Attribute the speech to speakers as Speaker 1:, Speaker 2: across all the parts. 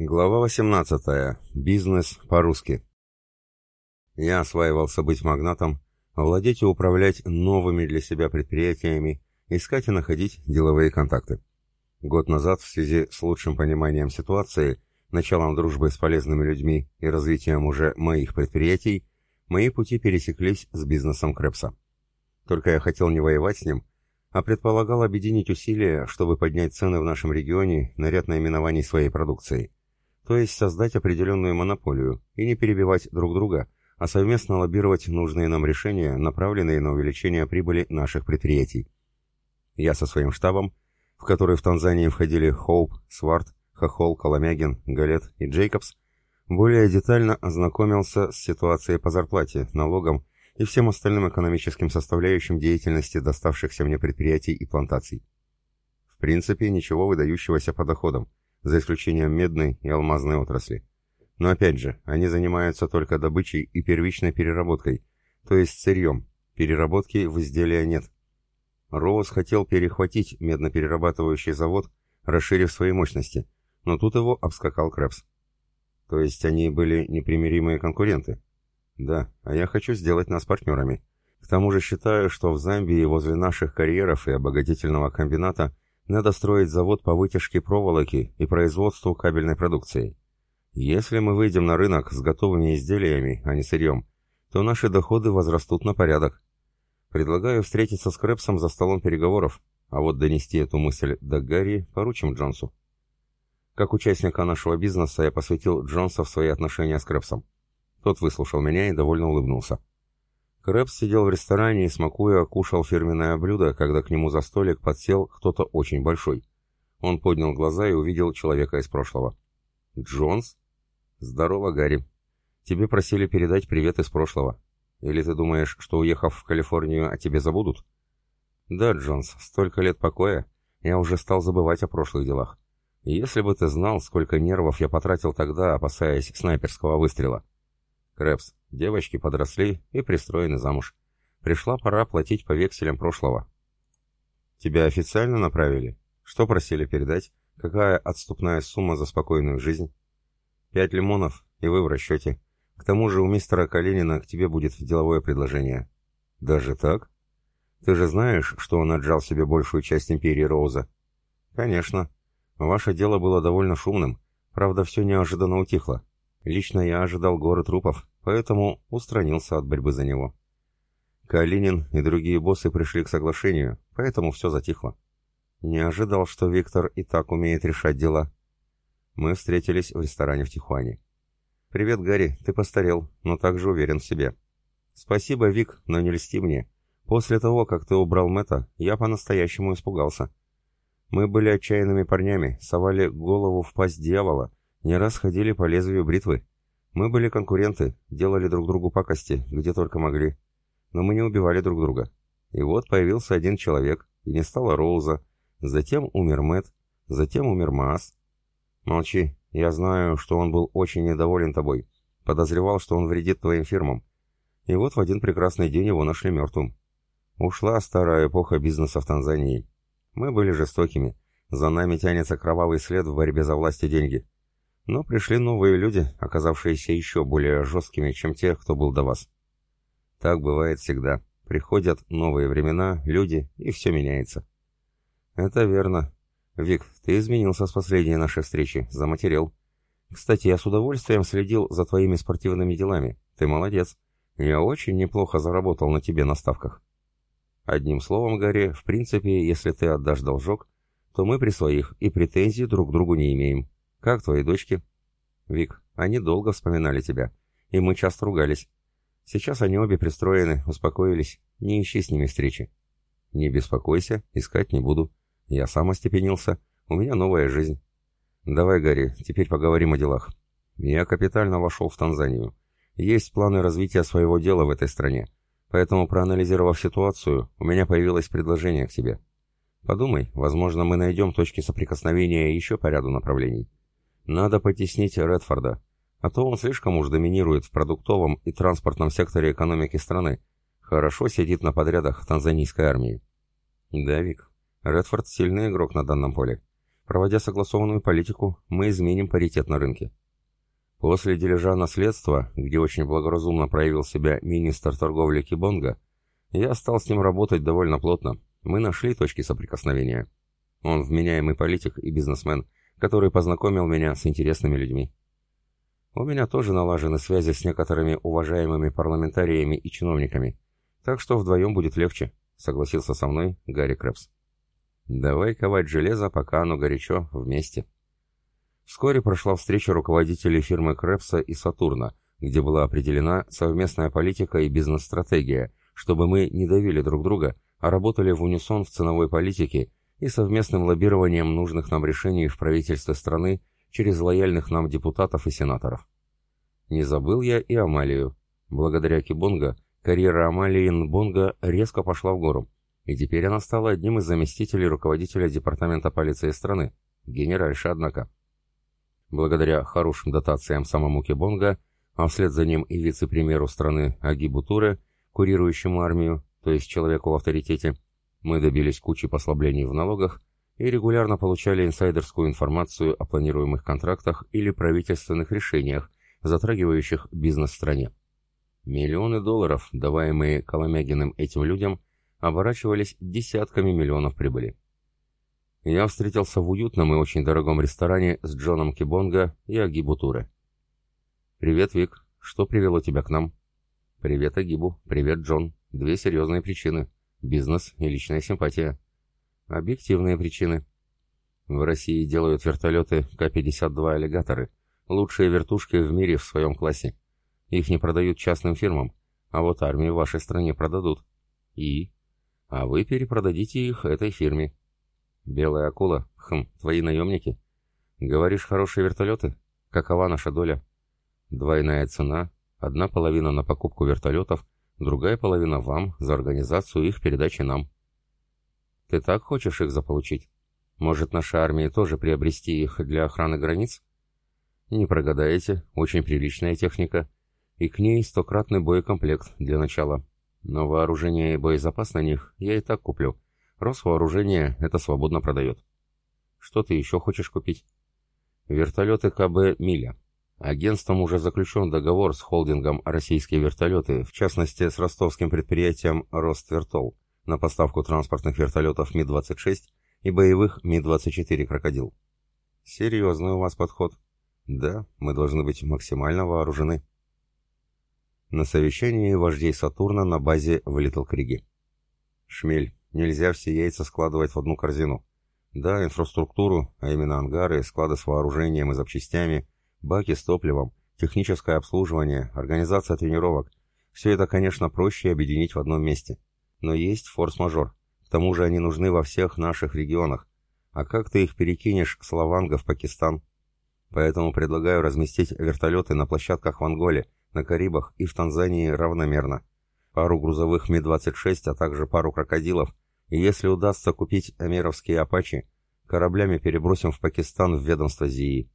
Speaker 1: Глава 18. Бизнес по-русски. Я осваивался быть магнатом, владеть и управлять новыми для себя предприятиями, искать и находить деловые контакты. Год назад, в связи с лучшим пониманием ситуации, началом дружбы с полезными людьми и развитием уже моих предприятий, мои пути пересеклись с бизнесом Крепса. Только я хотел не воевать с ним, а предполагал объединить усилия, чтобы поднять цены в нашем регионе на ряд наименований своей продукции – то есть создать определенную монополию и не перебивать друг друга, а совместно лоббировать нужные нам решения, направленные на увеличение прибыли наших предприятий. Я со своим штабом, в который в Танзании входили Хоуп, Сварт, Хохол, Коломягин, Галет и Джейкобс, более детально ознакомился с ситуацией по зарплате, налогам и всем остальным экономическим составляющим деятельности доставшихся мне предприятий и плантаций. В принципе, ничего выдающегося по доходам, за исключением медной и алмазной отрасли. Но опять же, они занимаются только добычей и первичной переработкой, то есть сырьем. Переработки в изделия нет. Роуз хотел перехватить медноперерабатывающий завод, расширив свои мощности, но тут его обскакал Крэпс. То есть они были непримиримые конкуренты? Да, а я хочу сделать нас партнерами. К тому же считаю, что в Замбии возле наших карьеров и обогатительного комбината – надо строить завод по вытяжке проволоки и производству кабельной продукции. Если мы выйдем на рынок с готовыми изделиями, а не сырьем, то наши доходы возрастут на порядок. Предлагаю встретиться с Крэпсом за столом переговоров, а вот донести эту мысль до Гарри поручим Джонсу. Как участника нашего бизнеса я посвятил Джонса в свои отношения с Крэпсом. Тот выслушал меня и довольно улыбнулся. Крэпс сидел в ресторане и, смакуя, кушал фирменное блюдо, когда к нему за столик подсел кто-то очень большой. Он поднял глаза и увидел человека из прошлого. «Джонс?» «Здорово, Гарри. Тебе просили передать привет из прошлого. Или ты думаешь, что, уехав в Калифорнию, о тебе забудут?» «Да, Джонс, столько лет покоя. Я уже стал забывать о прошлых делах. Если бы ты знал, сколько нервов я потратил тогда, опасаясь снайперского выстрела». «Крэпс, Девочки подросли и пристроены замуж. Пришла пора платить по векселям прошлого. Тебя официально направили? Что просили передать? Какая отступная сумма за спокойную жизнь? Пять лимонов, и вы в расчете. К тому же у мистера Калинина к тебе будет деловое предложение. Даже так? Ты же знаешь, что он отжал себе большую часть империи Роуза? Конечно. Ваше дело было довольно шумным. Правда, все неожиданно утихло. Лично я ожидал горы трупов, поэтому устранился от борьбы за него. Калинин и другие боссы пришли к соглашению, поэтому все затихло. Не ожидал, что Виктор и так умеет решать дела. Мы встретились в ресторане в Тихуане. «Привет, Гарри, ты постарел, но также уверен в себе». «Спасибо, Вик, но не льсти мне. После того, как ты убрал Мэтта, я по-настоящему испугался. Мы были отчаянными парнями, совали голову в пасть дьявола, не раз ходили по лезвию бритвы. Мы были конкуренты, делали друг другу пакости, где только могли. Но мы не убивали друг друга. И вот появился один человек, и не стало Роуза. Затем умер Мэтт, затем умер Маас. Молчи, я знаю, что он был очень недоволен тобой. Подозревал, что он вредит твоим фирмам. И вот в один прекрасный день его нашли мертвым. Ушла старая эпоха бизнеса в Танзании. Мы были жестокими. За нами тянется кровавый след в борьбе за власть и деньги. Но пришли новые люди, оказавшиеся еще более жесткими, чем те, кто был до вас. Так бывает всегда. Приходят новые времена, люди, и все меняется. Это верно. Вик, ты изменился с последней нашей встречи, заматерел. Кстати, я с удовольствием следил за твоими спортивными делами. Ты молодец. Я очень неплохо заработал на тебе на ставках. Одним словом, Гарри, в принципе, если ты отдашь должок, то мы при своих и претензий друг к другу не имеем. «Как твои дочки?» «Вик, они долго вспоминали тебя, и мы часто ругались. Сейчас они обе пристроены, успокоились. Не ищи с ними встречи». «Не беспокойся, искать не буду. Я сам остепенился. У меня новая жизнь». «Давай, Гарри, теперь поговорим о делах. Я капитально вошел в Танзанию. Есть планы развития своего дела в этой стране. Поэтому, проанализировав ситуацию, у меня появилось предложение к тебе. Подумай, возможно, мы найдем точки соприкосновения еще по ряду направлений. Надо потеснить Редфорда, а то он слишком уж доминирует в продуктовом и транспортном секторе экономики страны. Хорошо сидит на подрядах танзанийской армии. Да, Вик, Редфорд сильный игрок на данном поле. Проводя согласованную политику, мы изменим паритет на рынке. После дележа наследства, где очень благоразумно проявил себя министр торговли Кибонга, я стал с ним работать довольно плотно. Мы нашли точки соприкосновения. Он вменяемый политик и бизнесмен, который познакомил меня с интересными людьми. У меня тоже налажены связи с некоторыми уважаемыми парламентариями и чиновниками, так что вдвоем будет легче, согласился со мной Гарри Крэпс. Давай ковать железо, пока оно горячо, вместе. Вскоре прошла встреча руководителей фирмы Крэпса и Сатурна, где была определена совместная политика и бизнес-стратегия, чтобы мы не давили друг друга, а работали в унисон в ценовой политике и совместным лоббированием нужных нам решений в правительстве страны через лояльных нам депутатов и сенаторов. Не забыл я и Амалию. Благодаря Кибонга карьера Амалии Нбонга резко пошла в гору, и теперь она стала одним из заместителей руководителя департамента полиции страны, генеральша, однако. Благодаря хорошим дотациям самому Кибонга, а вслед за ним и вице-премьеру страны Агибу Туре, курирующему армию, то есть человеку в авторитете, мы добились кучи послаблений в налогах и регулярно получали инсайдерскую информацию о планируемых контрактах или правительственных решениях, затрагивающих бизнес в стране. Миллионы долларов, даваемые Коломягиным этим людям, оборачивались десятками миллионов прибыли. Я встретился в уютном и очень дорогом ресторане с Джоном Кибонга и Агибу Туре. «Привет, Вик. Что привело тебя к нам?» «Привет, Агибу. Привет, Джон. Две серьезные причины. Бизнес и личная симпатия. Объективные причины. В России делают вертолеты К-52 аллигаторы. Лучшие вертушки в мире в своем классе. Их не продают частным фирмам, а вот армии в вашей стране продадут. И? А вы перепродадите их этой фирме. Белая акула? Хм, твои наемники? Говоришь, хорошие вертолеты? Какова наша доля? Двойная цена, одна половина на покупку вертолетов – другая половина вам за организацию их передачи нам. Ты так хочешь их заполучить? Может, нашей армии тоже приобрести их для охраны границ? Не прогадаете, очень приличная техника, и к ней стократный боекомплект для начала. Но вооружение и боезапас на них я и так куплю. Росвооружение это свободно продает. Что ты еще хочешь купить? Вертолеты КБ «Миля». Агентством уже заключен договор с холдингом «Российские вертолеты», в частности с ростовским предприятием «Роствертол» на поставку транспортных вертолетов Ми-26 и боевых Ми-24 «Крокодил». Серьезный у вас подход. Да, мы должны быть максимально вооружены. На совещании вождей Сатурна на базе в Литлкриге. Шмель, нельзя все яйца складывать в одну корзину. Да, инфраструктуру, а именно ангары, склады с вооружением и запчастями – баки с топливом, техническое обслуживание, организация тренировок. Все это, конечно, проще объединить в одном месте. Но есть форс-мажор. К тому же они нужны во всех наших регионах. А как ты их перекинешь с Лаванга в Пакистан? Поэтому предлагаю разместить вертолеты на площадках в Анголе, на Карибах и в Танзании равномерно. Пару грузовых Ми-26, а также пару крокодилов. И если удастся купить эмировские «Апачи», кораблями перебросим в Пакистан в ведомство ЗИИ.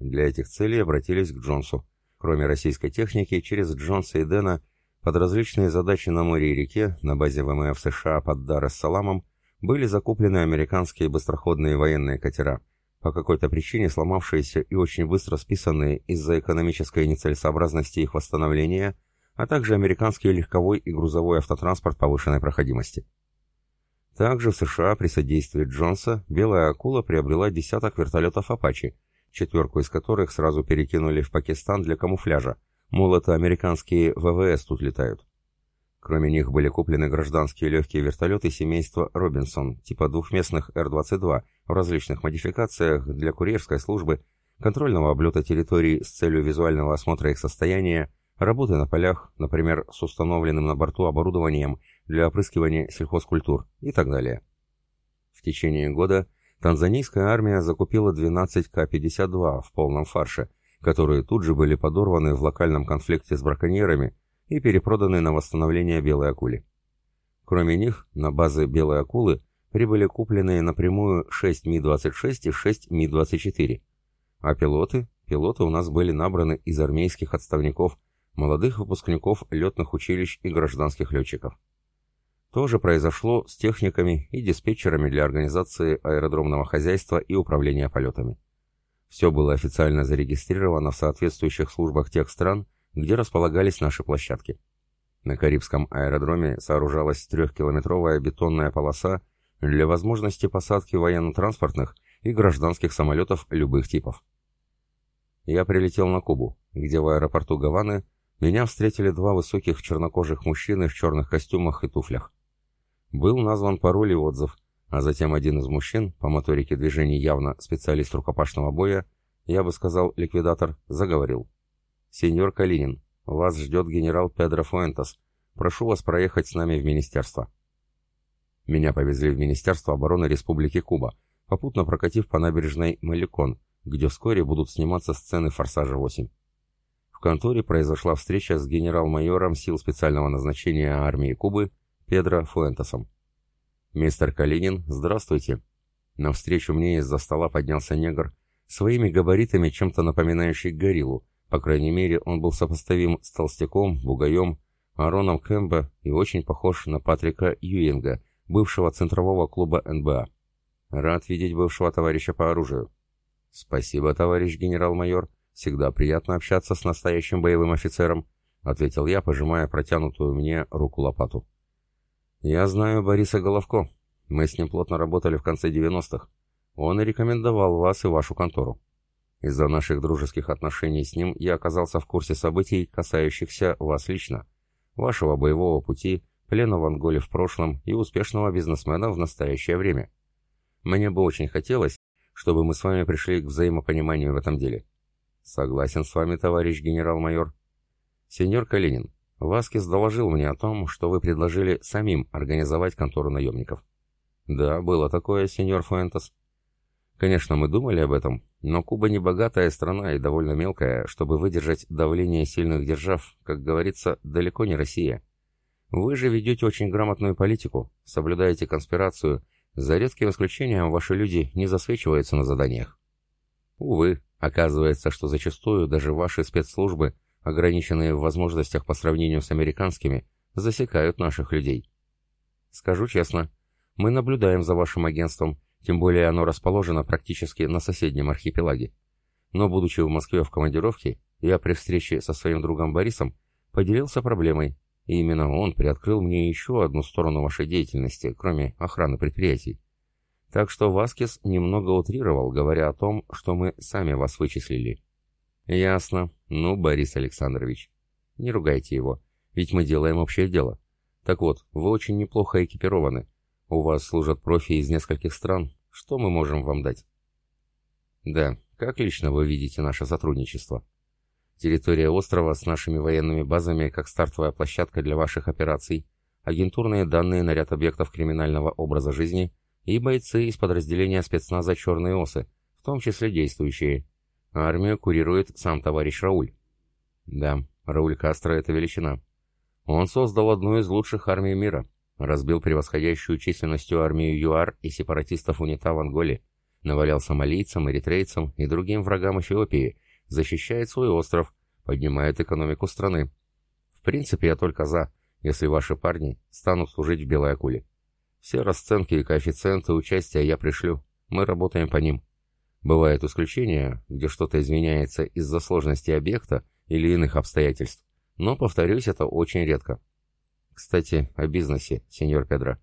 Speaker 1: Для этих целей обратились к Джонсу. Кроме российской техники, через Джонса и Дэна под различные задачи на море и реке на базе ВМФ США под Дар-эс-Саламом были закуплены американские быстроходные военные катера, по какой-то причине сломавшиеся и очень быстро списанные из-за экономической нецелесообразности их восстановления, а также американский легковой и грузовой автотранспорт повышенной проходимости. Также в США при содействии Джонса «Белая акула» приобрела десяток вертолетов «Апачи», четверку из которых сразу перекинули в Пакистан для камуфляжа, мол, это американские ВВС тут летают. Кроме них были куплены гражданские легкие вертолеты семейства Робинсон, типа двухместных Р-22, в различных модификациях для курьерской службы, контрольного облета территорий с целью визуального осмотра их состояния, работы на полях, например, с установленным на борту оборудованием для опрыскивания сельхозкультур и так далее. В течение года Танзанийская армия закупила 12 К-52 в полном фарше, которые тут же были подорваны в локальном конфликте с браконьерами и перепроданы на восстановление белой акули. Кроме них, на базы белой акулы прибыли купленные напрямую 6 Ми-26 и 6 Ми-24. А пилоты? Пилоты у нас были набраны из армейских отставников, молодых выпускников летных училищ и гражданских летчиков. То же произошло с техниками и диспетчерами для организации аэродромного хозяйства и управления полетами. Все было официально зарегистрировано в соответствующих службах тех стран, где располагались наши площадки. На Карибском аэродроме сооружалась трехкилометровая бетонная полоса для возможности посадки военно-транспортных и гражданских самолетов любых типов. Я прилетел на Кубу, где в аэропорту Гаваны меня встретили два высоких чернокожих мужчины в черных костюмах и туфлях. Был назван пароль и отзыв, а затем один из мужчин, по моторике движений явно специалист рукопашного боя, я бы сказал ликвидатор, заговорил. «Сеньор Калинин, вас ждет генерал Педро Фуэнтес. Прошу вас проехать с нами в министерство». Меня повезли в Министерство обороны Республики Куба, попутно прокатив по набережной Маликон, где вскоре будут сниматься сцены «Форсажа-8». В конторе произошла встреча с генерал-майором сил специального назначения армии Кубы Педро Фуэнтесом. «Мистер Калинин, здравствуйте!» Навстречу мне из-за стола поднялся негр, своими габаритами чем-то напоминающий гориллу, по крайней мере, он был сопоставим с Толстяком, Бугаем, Ароном Кэмбо и очень похож на Патрика Юинга, бывшего центрового клуба НБА. Рад видеть бывшего товарища по оружию. Спасибо, товарищ генерал-майор. Всегда приятно общаться с настоящим боевым офицером, ответил я, пожимая протянутую мне руку лопату. «Я знаю Бориса Головко. Мы с ним плотно работали в конце 90-х. Он и рекомендовал вас и вашу контору. Из-за наших дружеских отношений с ним я оказался в курсе событий, касающихся вас лично, вашего боевого пути, плена в Анголе в прошлом и успешного бизнесмена в настоящее время. Мне бы очень хотелось, чтобы мы с вами пришли к взаимопониманию в этом деле. Согласен с вами, товарищ генерал-майор. Сеньор Калинин, Васкис доложил мне о том, что вы предложили самим организовать контору наемников. Да, было такое, сеньор Фуэнтес. Конечно, мы думали об этом, но Куба не богатая страна и довольно мелкая, чтобы выдержать давление сильных держав, как говорится, далеко не Россия. Вы же ведете очень грамотную политику, соблюдаете конспирацию, за редким исключением ваши люди не засвечиваются на заданиях. Увы, оказывается, что зачастую даже ваши спецслужбы – ограниченные в возможностях по сравнению с американскими, засекают наших людей. Скажу честно, мы наблюдаем за вашим агентством, тем более оно расположено практически на соседнем архипелаге. Но, будучи в Москве в командировке, я при встрече со своим другом Борисом поделился проблемой, и именно он приоткрыл мне еще одну сторону вашей деятельности, кроме охраны предприятий. Так что Васкис немного утрировал, говоря о том, что мы сами вас вычислили. «Ясно. Ну, Борис Александрович. Не ругайте его, ведь мы делаем общее дело. Так вот, вы очень неплохо экипированы. У вас служат профи из нескольких стран. Что мы можем вам дать?» «Да, как лично вы видите наше сотрудничество?» Территория острова с нашими военными базами как стартовая площадка для ваших операций, агентурные данные на ряд объектов криминального образа жизни и бойцы из подразделения спецназа «Черные осы», в том числе действующие. Армию курирует сам товарищ Рауль. Да, Рауль Кастро — это величина. Он создал одну из лучших армий мира, разбил превосходящую численностью армию ЮАР и сепаратистов УНИТА в Анголе, навалял сомалийцам, эритрейцам и другим врагам Эфиопии, защищает свой остров, поднимает экономику страны. В принципе, я только за, если ваши парни станут служить в Белой Акуле. Все расценки и коэффициенты участия я пришлю, мы работаем по ним. Бывают исключения, где что-то изменяется из-за сложности объекта или иных обстоятельств, но, повторюсь, это очень редко. Кстати, о бизнесе, сеньор Педро.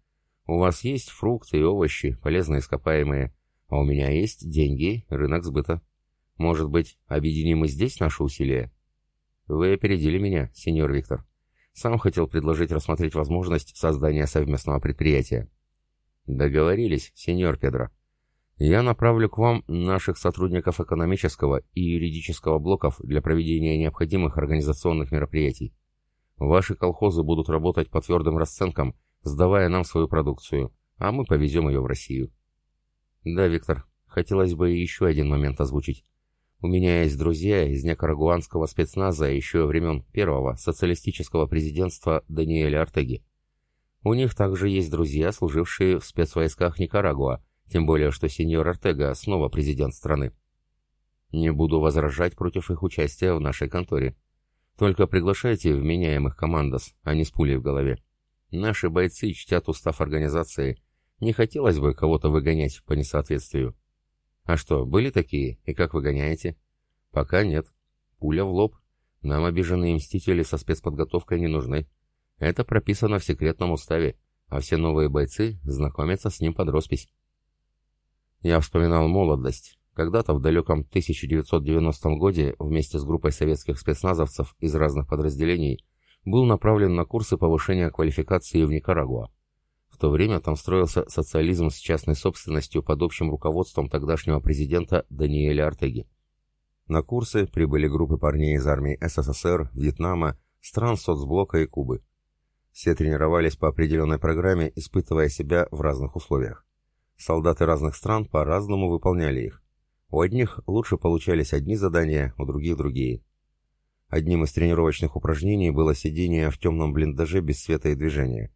Speaker 1: У вас есть фрукты и овощи, полезные ископаемые, а у меня есть деньги, рынок сбыта. Может быть, объединим и здесь наши усилия? Вы опередили меня, сеньор Виктор. Сам хотел предложить рассмотреть возможность создания совместного предприятия. Договорились, сеньор Педро. Я направлю к вам наших сотрудников экономического и юридического блоков для проведения необходимых организационных мероприятий. Ваши колхозы будут работать по твердым расценкам, сдавая нам свою продукцию, а мы повезем ее в Россию. Да, Виктор, хотелось бы еще один момент озвучить. У меня есть друзья из некарагуанского спецназа еще времен первого социалистического президентства Даниэля Артеги. У них также есть друзья, служившие в спецвойсках Никарагуа, тем более, что сеньор Артега снова президент страны. Не буду возражать против их участия в нашей конторе. Только приглашайте вменяемых командос, а не с пулей в голове. Наши бойцы чтят устав организации. Не хотелось бы кого-то выгонять по несоответствию. А что, были такие? И как выгоняете? Пока нет. Пуля в лоб. Нам обиженные мстители со спецподготовкой не нужны. Это прописано в секретном уставе, а все новые бойцы знакомятся с ним под роспись. Я вспоминал молодость. Когда-то в далеком 1990 году вместе с группой советских спецназовцев из разных подразделений был направлен на курсы повышения квалификации в Никарагуа. В то время там строился социализм с частной собственностью под общим руководством тогдашнего президента Даниэля Артеги. На курсы прибыли группы парней из армии СССР, Вьетнама, стран соцблока и Кубы. Все тренировались по определенной программе, испытывая себя в разных условиях. Солдаты разных стран по-разному выполняли их. У одних лучше получались одни задания, у других другие. Одним из тренировочных упражнений было сидение в темном блиндаже без света и движения.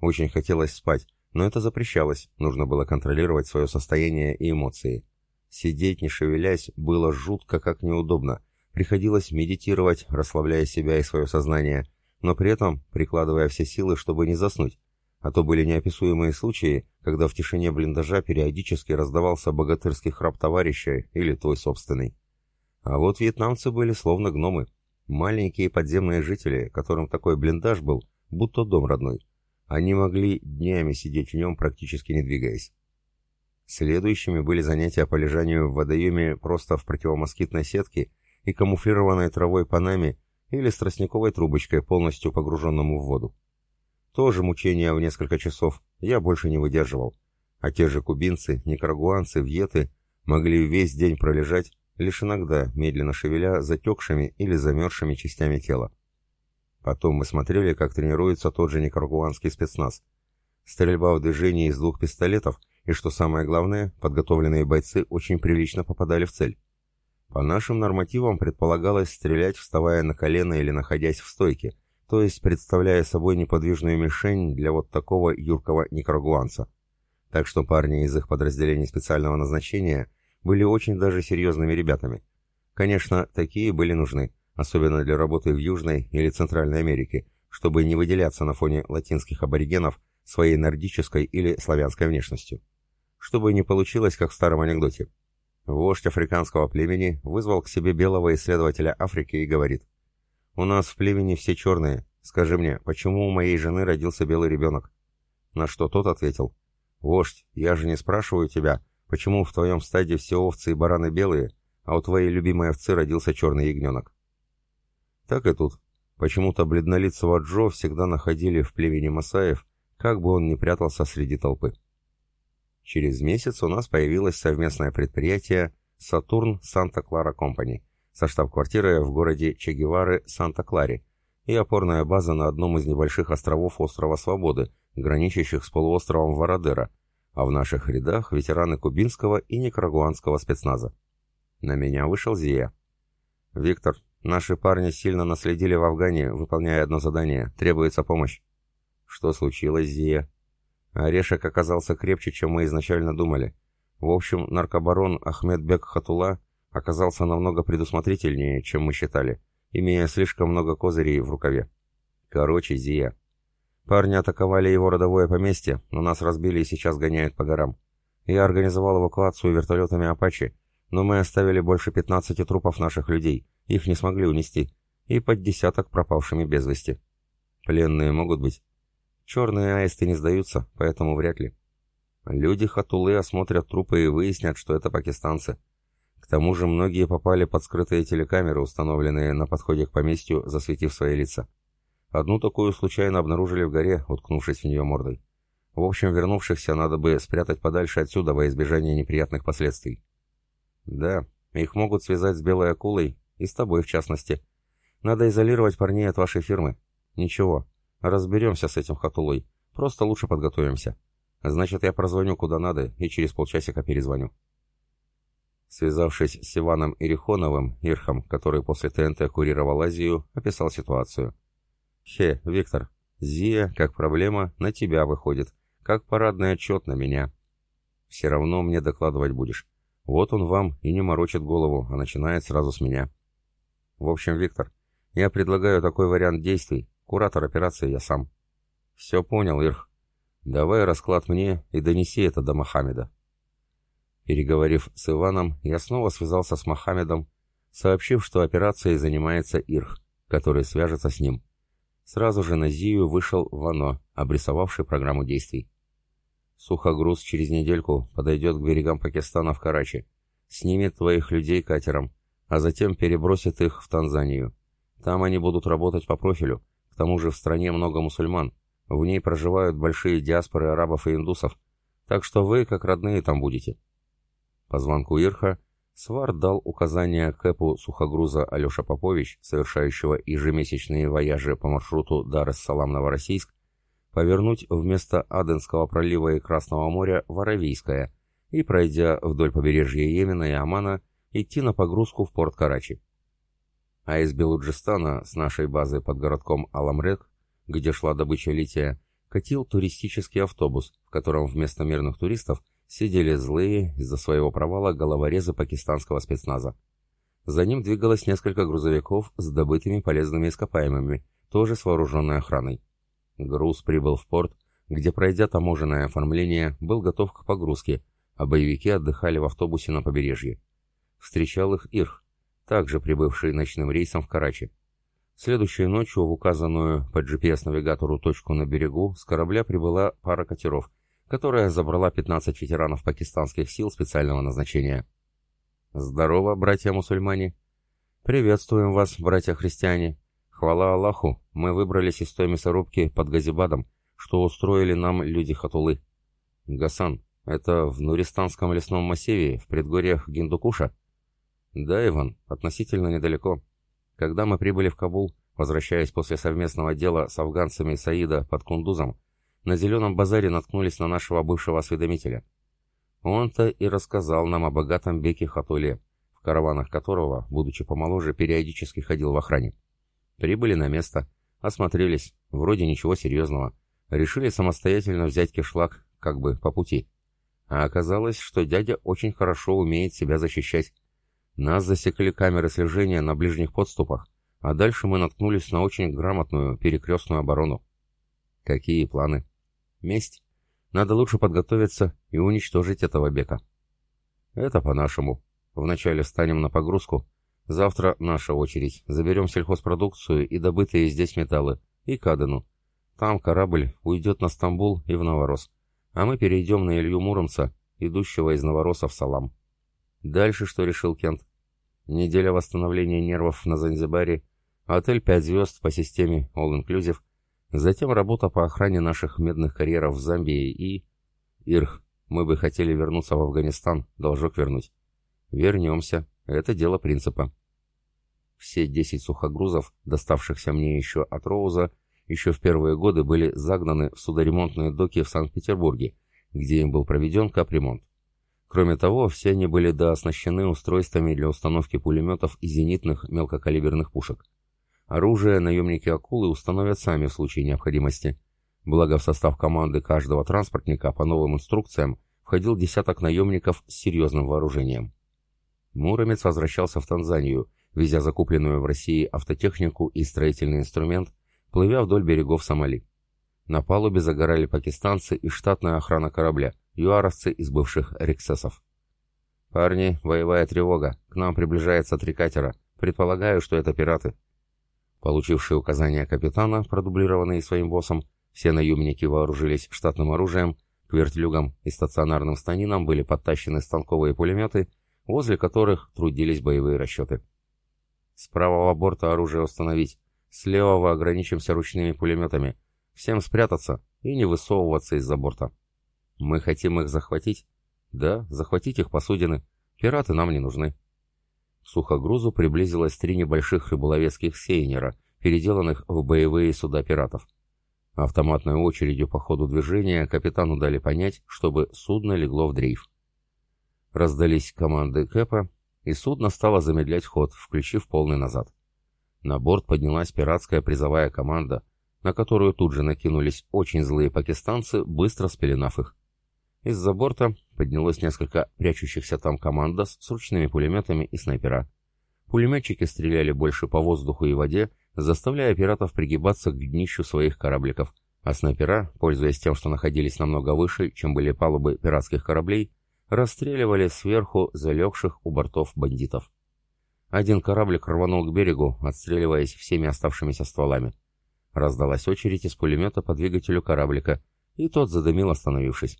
Speaker 1: Очень хотелось спать, но это запрещалось, нужно было контролировать свое состояние и эмоции. Сидеть, не шевелясь, было жутко как неудобно. Приходилось медитировать, расслабляя себя и свое сознание, но при этом прикладывая все силы, чтобы не заснуть, а то были неописуемые случаи, когда в тишине блиндажа периодически раздавался богатырский храп товарища или твой собственный. А вот вьетнамцы были словно гномы, Маленькие подземные жители, которым такой блиндаж был, будто дом родной. Они могли днями сидеть в нем, практически не двигаясь. Следующими были занятия по лежанию в водоеме просто в противомоскитной сетке и камуфлированной травой панами или с трубочкой, полностью погруженному в воду. Тоже мучения в несколько часов я больше не выдерживал, а те же кубинцы, никарагуанцы, вьеты могли весь день пролежать, лишь иногда медленно шевеля затекшими или замерзшими частями тела. Потом мы смотрели, как тренируется тот же никарагуанский спецназ. Стрельба в движении из двух пистолетов, и, что самое главное, подготовленные бойцы очень прилично попадали в цель. По нашим нормативам предполагалось стрелять, вставая на колено или находясь в стойке, то есть представляя собой неподвижную мишень для вот такого юркого никарагуанца. Так что парни из их подразделений специального назначения – были очень даже серьезными ребятами. Конечно, такие были нужны, особенно для работы в Южной или Центральной Америке, чтобы не выделяться на фоне латинских аборигенов своей нордической или славянской внешностью. Чтобы не получилось, как в старом анекдоте. Вождь африканского племени вызвал к себе белого исследователя Африки и говорит, «У нас в племени все черные. Скажи мне, почему у моей жены родился белый ребенок?» На что тот ответил, «Вождь, я же не спрашиваю тебя, Почему в твоем стаде все овцы и бараны белые, а у твоей любимой овцы родился черный ягненок? Так и тут. Почему-то бледнолицего Джо всегда находили в племени Масаев, как бы он ни прятался среди толпы. Через месяц у нас появилось совместное предприятие «Сатурн Санта-Клара Компани» со штаб-квартирой в городе Чегевары Санта-Кларе и опорная база на одном из небольших островов острова Свободы, граничащих с полуостровом Вородера – а в наших рядах ветераны кубинского и никарагуанского спецназа. На меня вышел Зия. «Виктор, наши парни сильно наследили в Афгане, выполняя одно задание. Требуется помощь». «Что случилось, Зия?» Орешек оказался крепче, чем мы изначально думали. В общем, наркобарон Ахмедбек Хатула оказался намного предусмотрительнее, чем мы считали, имея слишком много козырей в рукаве. Короче, Зия, Парни атаковали его родовое поместье, но нас разбили и сейчас гоняют по горам. Я организовал эвакуацию вертолетами «Апачи», но мы оставили больше 15 трупов наших людей, их не смогли унести, и под десяток пропавшими без вести. Пленные могут быть. Черные аисты не сдаются, поэтому вряд ли. Люди Хатулы осмотрят трупы и выяснят, что это пакистанцы. К тому же многие попали под скрытые телекамеры, установленные на подходе к поместью, засветив свои лица. Одну такую случайно обнаружили в горе, уткнувшись в нее мордой. В общем, вернувшихся надо бы спрятать подальше отсюда во избежание неприятных последствий. Да, их могут связать с белой акулой, и с тобой в частности. Надо изолировать парней от вашей фирмы. Ничего, разберемся с этим хатулой. Просто лучше подготовимся. Значит, я прозвоню куда надо и через полчасика перезвоню. Связавшись с Иваном Ирихоновым, Ирхом, который после ТНТ курировал Азию, описал ситуацию. Хе, Виктор, Зия, как проблема, на тебя выходит, как парадный отчет на меня. Все равно мне докладывать будешь. Вот он вам и не морочит голову, а начинает сразу с меня. В общем, Виктор, я предлагаю такой вариант действий. Куратор операции я сам. Все понял, Ирх. Давай расклад мне и донеси это до Мохаммеда. Переговорив с Иваном, я снова связался с Мохаммедом, сообщив, что операцией занимается Ирх, который свяжется с ним. Сразу же на Зию вышел Вано, обрисовавший программу действий. Сухогруз через недельку подойдет к берегам Пакистана в Карачи, снимет твоих людей катером, а затем перебросит их в Танзанию. Там они будут работать по профилю, к тому же в стране много мусульман, в ней проживают большие диаспоры арабов и индусов, так что вы, как родные, там будете. По звонку Ирха Свар дал указание Кэпу сухогруза Алеша Попович, совершающего ежемесячные вояжи по маршруту Дар-эс-Салам-Новороссийск, повернуть вместо Аденского пролива и Красного моря в Аравийское и, пройдя вдоль побережья Йемена и Омана, идти на погрузку в порт Карачи. А из Белуджистана, с нашей базы под городком Аламрек, где шла добыча лития, катил туристический автобус, в котором вместо мирных туристов сидели злые из-за своего провала головорезы пакистанского спецназа. За ним двигалось несколько грузовиков с добытыми полезными ископаемыми, тоже с вооруженной охраной. Груз прибыл в порт, где, пройдя таможенное оформление, был готов к погрузке, а боевики отдыхали в автобусе на побережье. Встречал их Ирх, также прибывший ночным рейсом в Карачи. Следующей ночью в указанную по GPS-навигатору точку на берегу с корабля прибыла пара катеров – которая забрала 15 ветеранов пакистанских сил специального назначения. «Здорово, братья-мусульмане!» «Приветствуем вас, братья-христиане! Хвала Аллаху, мы выбрались из той мясорубки под Газибадом, что устроили нам люди Хатулы. Гасан, это в Нуристанском лесном массиве, в предгорьях Гиндукуша?» «Да, Иван, относительно недалеко. Когда мы прибыли в Кабул, возвращаясь после совместного дела с афганцами Саида под Кундузом, на Зеленом базаре наткнулись на нашего бывшего осведомителя. Он-то и рассказал нам о богатом беке Хатуле, в караванах которого, будучи помоложе, периодически ходил в охране. Прибыли на место, осмотрелись, вроде ничего серьезного, решили самостоятельно взять кишлак, как бы по пути. А оказалось, что дядя очень хорошо умеет себя защищать. Нас засекли камеры слежения на ближних подступах, а дальше мы наткнулись на очень грамотную перекрестную оборону. Какие планы? Месть. Надо лучше подготовиться и уничтожить этого бека. Это по-нашему. Вначале встанем на погрузку. Завтра наша очередь. Заберем сельхозпродукцию и добытые здесь металлы. И Кадену. Там корабль уйдет на Стамбул и в Новорос. А мы перейдем на Илью Муромца, идущего из Новороса в Салам. Дальше что решил Кент? Неделя восстановления нервов на Занзибаре, отель 5 звезд по системе All Inclusive, Затем работа по охране наших медных карьеров в Замбии и... Ирх, мы бы хотели вернуться в Афганистан, должок вернуть. Вернемся. Это дело принципа. Все десять сухогрузов, доставшихся мне еще от Роуза, еще в первые годы были загнаны в судоремонтные доки в Санкт-Петербурге, где им был проведен капремонт. Кроме того, все они были дооснащены устройствами для установки пулеметов и зенитных мелкокалиберных пушек. Оружие наемники «Акулы» установят сами в случае необходимости. Благо в состав команды каждого транспортника по новым инструкциям входил десяток наемников с серьезным вооружением. Муромец возвращался в Танзанию, везя закупленную в России автотехнику и строительный инструмент, плывя вдоль берегов Сомали. На палубе загорали пакистанцы и штатная охрана корабля, юаровцы из бывших рексесов. «Парни, боевая тревога. К нам приближается три катера. Предполагаю, что это пираты. Получившие указания капитана, продублированные своим боссом, все наемники вооружились штатным оружием, к вертлюгам и стационарным станинам были подтащены станковые пулеметы, возле которых трудились боевые расчеты. С правого борта оружие установить, с левого ограничимся ручными пулеметами, всем спрятаться и не высовываться из-за борта. Мы хотим их захватить? Да, захватить их посудины. Пираты нам не нужны. Сухогрузу приблизилось три небольших рыболовецких сейнера, переделанных в боевые суда пиратов. Автоматной очередью по ходу движения капитану дали понять, чтобы судно легло в дрейф. Раздались команды Кэпа, и судно стало замедлять ход, включив полный назад. На борт поднялась пиратская призовая команда, на которую тут же накинулись очень злые пакистанцы, быстро спеленав их. Из-за борта поднялось несколько прячущихся там командос с ручными пулеметами и снайпера. Пулеметчики стреляли больше по воздуху и воде, заставляя пиратов пригибаться к днищу своих корабликов, а снайпера, пользуясь тем, что находились намного выше, чем были палубы пиратских кораблей, расстреливали сверху залегших у бортов бандитов. Один кораблик рванул к берегу, отстреливаясь всеми оставшимися стволами. Раздалась очередь из пулемета по двигателю кораблика, и тот задымил, остановившись.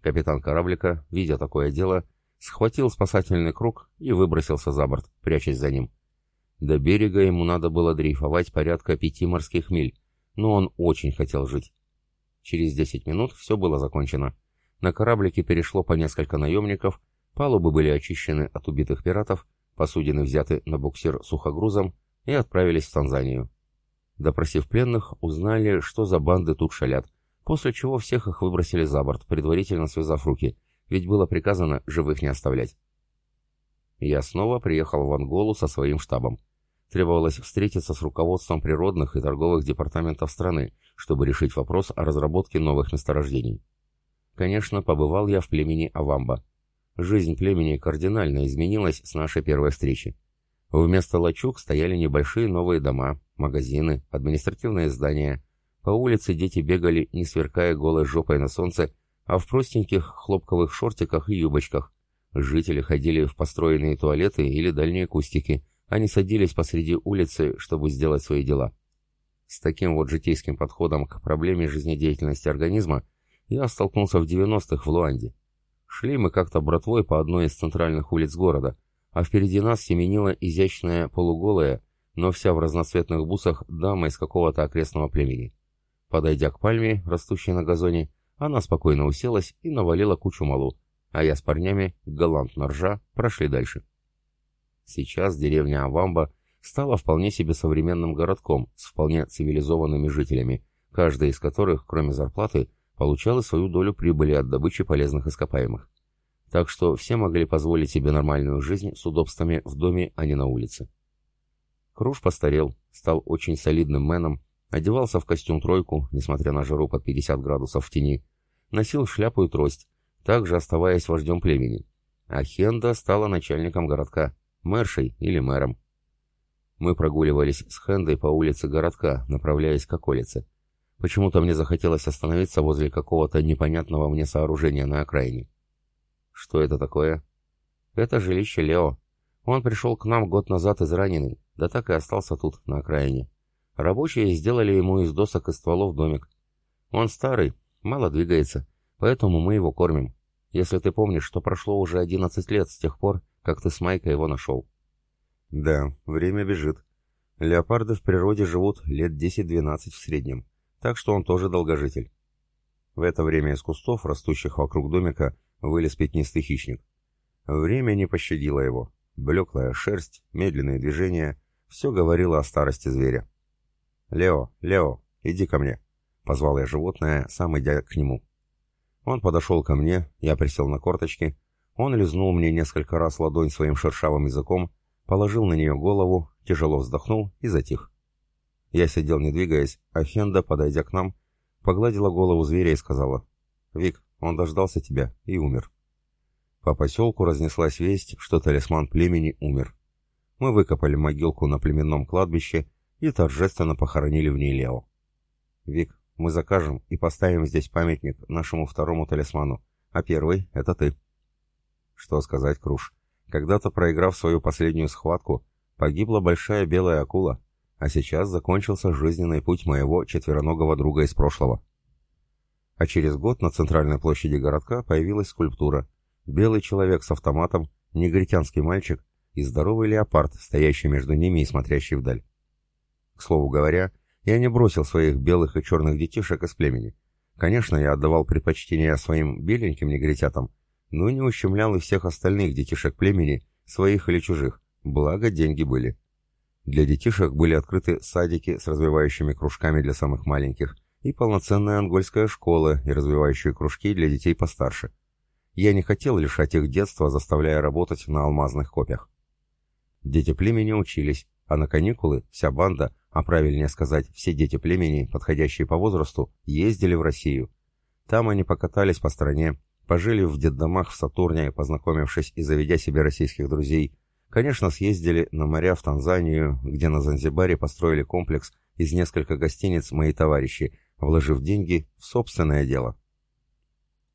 Speaker 1: Капитан кораблика, видя такое дело, схватил спасательный круг и выбросился за борт, прячась за ним. До берега ему надо было дрейфовать порядка пяти морских миль, но он очень хотел жить. Через десять минут все было закончено. На кораблике перешло по несколько наемников, палубы были очищены от убитых пиратов, посудины взяты на буксир сухогрузом и отправились в Танзанию. Допросив пленных, узнали, что за банды тут шалят, после чего всех их выбросили за борт, предварительно связав руки, ведь было приказано живых не оставлять. Я снова приехал в Анголу со своим штабом. Требовалось встретиться с руководством природных и торговых департаментов страны, чтобы решить вопрос о разработке новых месторождений. Конечно, побывал я в племени Авамба. Жизнь племени кардинально изменилась с нашей первой встречи. Вместо лачуг стояли небольшие новые дома, магазины, административные здания. По улице дети бегали, не сверкая голой жопой на солнце, а в простеньких хлопковых шортиках и юбочках. Жители ходили в построенные туалеты или дальние кустики, они садились посреди улицы, чтобы сделать свои дела. С таким вот житейским подходом к проблеме жизнедеятельности организма я столкнулся в 90-х в Луанде. Шли мы как-то братвой по одной из центральных улиц города, а впереди нас семенила изящная полуголая, но вся в разноцветных бусах дама из какого-то окрестного племени. Подойдя к пальме, растущей на газоне, она спокойно уселась и навалила кучу малу, а я с парнями, галантно ржа, прошли дальше. Сейчас деревня Авамба стала вполне себе современным городком с вполне цивилизованными жителями, каждый из которых, кроме зарплаты, получал свою долю прибыли от добычи полезных ископаемых. Так что все могли позволить себе нормальную жизнь с удобствами в доме, а не на улице. Круж постарел, стал очень солидным мэном, одевался в костюм-тройку, несмотря на жару под 50 градусов в тени, носил шляпу и трость, также оставаясь вождем племени. А Хенда стала начальником городка – мэршей или мэром. Мы прогуливались с Хендой по улице городка, направляясь к околице. Почему-то мне захотелось остановиться возле какого-то непонятного мне сооружения на окраине. Что это такое? Это жилище Лео. Он пришел к нам год назад израненный, да так и остался тут, на окраине. Рабочие сделали ему из досок и стволов домик. Он старый, мало двигается, поэтому мы его кормим. Если ты помнишь, что прошло уже 11 лет с тех пор, как ты с Майкой его нашел. Да, время бежит. Леопарды в природе живут лет 10-12 в среднем, так что он тоже долгожитель. В это время из кустов, растущих вокруг домика, вылез пятнистый хищник. Время не пощадило его. Блеклая шерсть, медленные движения — все говорило о старости зверя. «Лео, Лео, иди ко мне», — позвал я животное, сам идя к нему. Он подошел ко мне, я присел на корточки — он лизнул мне несколько раз ладонь своим шершавым языком, положил на нее голову, тяжело вздохнул и затих. Я сидел не двигаясь, а Хенда, подойдя к нам, погладила голову зверя и сказала, «Вик, он дождался тебя и умер». По поселку разнеслась весть, что талисман племени умер. Мы выкопали могилку на племенном кладбище и торжественно похоронили в ней Лео. «Вик, мы закажем и поставим здесь памятник нашему второму талисману, а первый — это ты». Что сказать, Круш? Когда-то, проиграв свою последнюю схватку, погибла большая белая акула, а сейчас закончился жизненный путь моего четвероногого друга из прошлого. А через год на центральной площади городка появилась скульптура. Белый человек с автоматом, негритянский мальчик и здоровый леопард, стоящий между ними и смотрящий вдаль. К слову говоря, я не бросил своих белых и черных детишек из племени. Конечно, я отдавал предпочтение своим беленьким негритятам, но не ущемлял и всех остальных детишек племени, своих или чужих, благо деньги были. Для детишек были открыты садики с развивающими кружками для самых маленьких и полноценная ангольская школа и развивающие кружки для детей постарше. Я не хотел лишать их детства, заставляя работать на алмазных копьях. Дети племени учились, а на каникулы вся банда, а правильнее сказать, все дети племени, подходящие по возрасту, ездили в Россию. Там они покатались по стране, Пожили в детдомах в Сатурне, познакомившись и заведя себе российских друзей. Конечно, съездили на моря в Танзанию, где на Занзибаре построили комплекс из нескольких гостиниц мои товарищи, вложив деньги в собственное дело.